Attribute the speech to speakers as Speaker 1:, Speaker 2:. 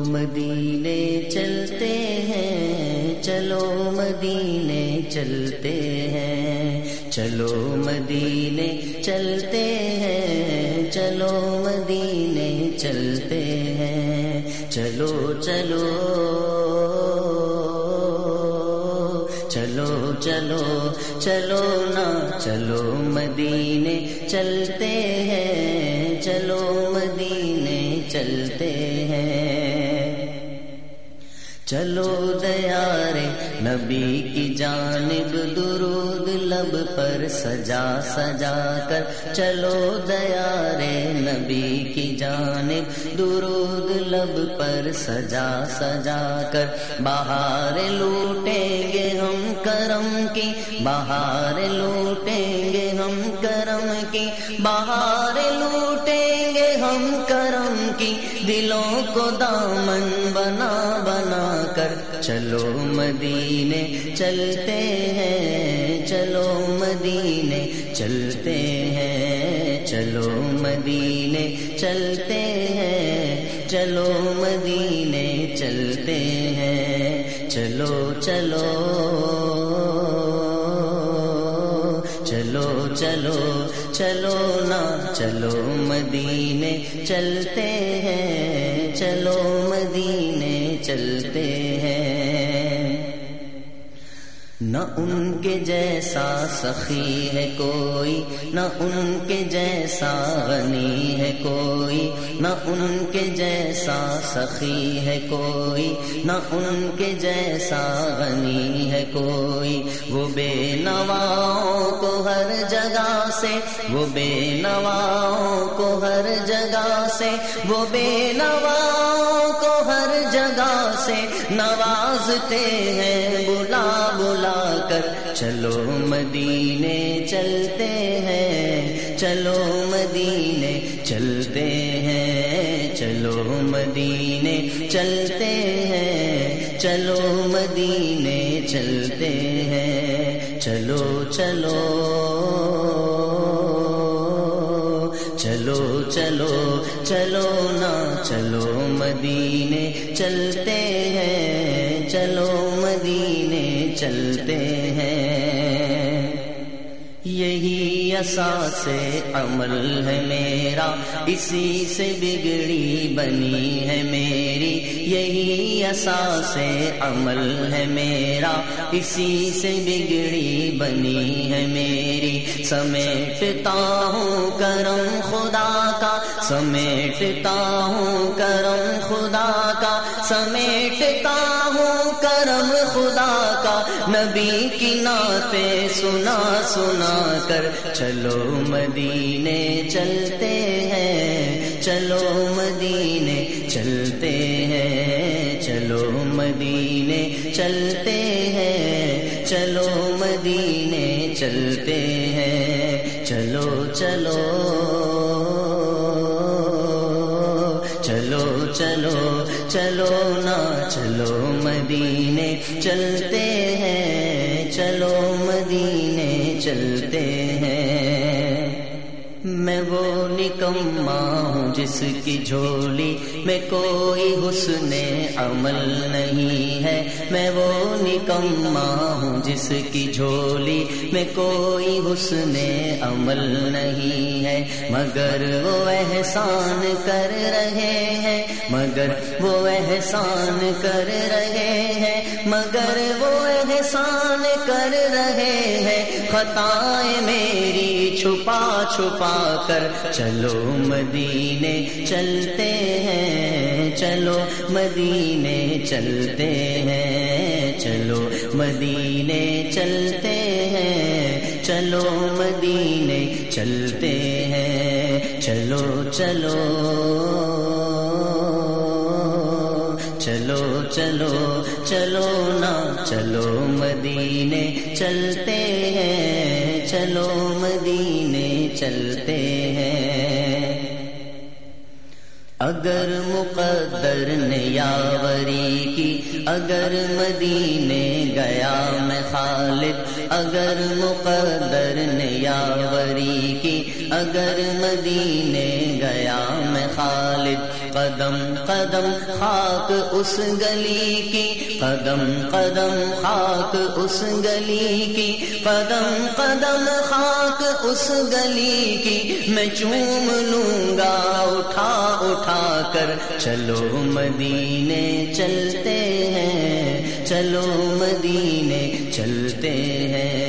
Speaker 1: مدینے چلتے ہیں، چلو مدینے چلتے ہیں۔ چلو مدینے چلتے ہیں، چلو مدینے چلتے ہیں۔ چلو چلو چلو چلو چلو نا، چلو مدینے چلتے ہیں۔ چلو مدینے چلتے ہیں۔ چلو دیارے نبی کی جانب درود لب پر سجا سجا کر چلو دیارے نبی کی جانب درود لب پر سجا سجا کر بہار لوٹیں گے ہم کرم کی بہار لوٹیں گے ہم کرم کی بہار لوٹیں گے ہم کرم کی دلوں کو دامن بنا بنا کر چلو مدینے، چلتے ہیں، چلو مدینے، چلتے ہیں، چلو مدینے، چلتے ہیں، چلو مدینے، چلتے ہیں، چلو چلو چلو چلو چلو نا، چلو مدینے، چلتے ہیں، چلو مدینے چلتے ہیں۔ نہ ان کے جیسا سخی ہے کوئی، نہ ان کے جیسا غنی ہے کوئی، نہ ان کے جیسا سخی ہے کوئی، نہ ان کے جیسا غنی ہے کوئی۔ وہ بے نواؤں کو ہر جگہ سے، وہ بے نواؤں کو ہر جگہ سے، وہ بے نواؤں کو ہر جگہ سے نوازتے ہیں کر چلو مدینے چلتے ہیں، چلو مدینے چلتے ہیں، چلو مدینے چلتے ہیں، چلو مدینے چلتے ہیں، چلو چلو چلو چلو چلو نا، چلو مدینے چلتے ہیں، چلو چلتے ہیں۔ یہی اساس عمل ہے میرا، اسی سے بگڑی بنی ہے میری۔ یہی اساس عمل ہے میرا، اسی سے بگڑی بنی ہے میری۔ سمیٹتا ہوں کرم خدا کا، سمیٹتا ہوں کرم خدا نبی کی نعتیں سنا سنا کر چلو مدینے چلتے ہیں، چلو مدینے چلتے ہیں، چلو مدینے چلتے ہیں، چلو مدینے چلتے ہیں، چلو چلو چلو چلو چلو نا چلو مدینے چلتے ہیں چلو مدینے چلتے ہیں۔ میں وہ نکما ہوں جس کی جھولی میں کوئی حسن عمل نہیں ہے۔ میں وہ نکما ہوں جس کی جھولی میں کوئی حسن عمل نہیں ہے۔ مگر وہ احسان کر رہے ہیں۔ مگر وہ احسان کر رہے ہیں۔ مگر وہ احسان کر رہے ہیں۔ خطائیں میری چھپا چھپا کر۔ چلو مدینے چلتے ہیں۔ چلو مدینے چلتے ہیں۔ چلو مدینے چلتے ہیں۔ چلو مدینے چلتے ہیں۔ چلو چلو۔ چلو چلو نا چلو مدینے چلتے ہیں چلو مدینے چلتے ہیں اگر مقدر نے یاوری کی، اگر مدینے گیا میں خالد اگر مقدر نے یاوری کی، اگر مدینے گیا میں خالد قدم قدم خاک اس گلی کی، قدم قدم خاک اس گلی کی، قدم قدم خاک اس گلی کی، میں چوم لوں گا، اٹھا اٹھا کر چلو مدینے چلتے ہیں چلو مدینے چلتے ہیں۔